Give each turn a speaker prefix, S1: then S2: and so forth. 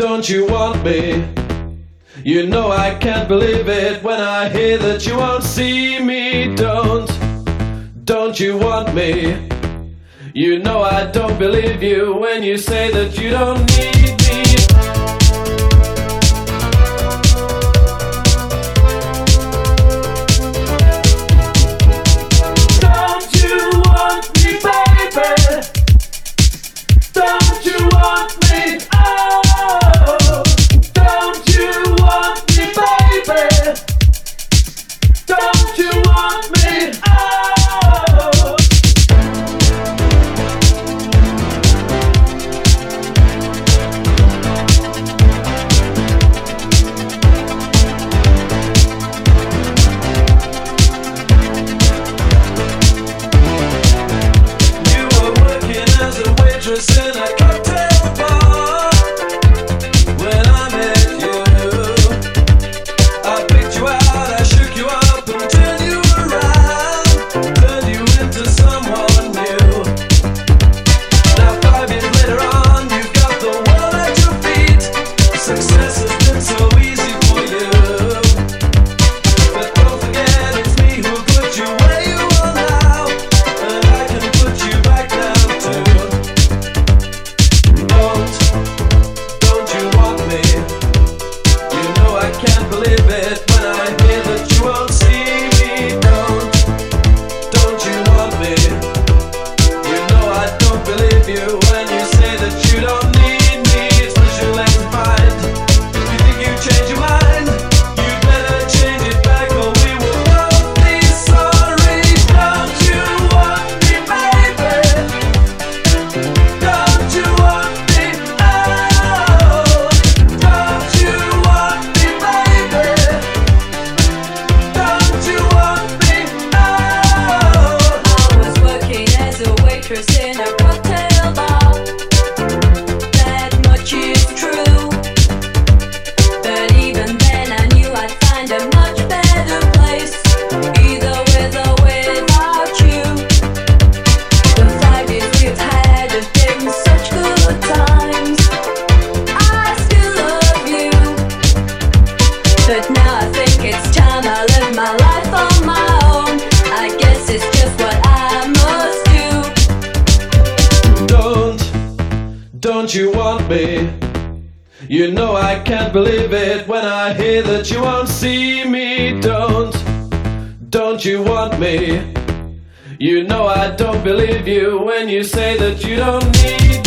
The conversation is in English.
S1: Don't you want me? You know I can't believe it when I hear that you won't see me. Don't, don't you want me? You know I don't believe you when you say that you don't need me. you. don't you want me? You know I can't believe it when I hear that you won't see me. Don't, don't you want me? You know I don't believe you when you say that you don't need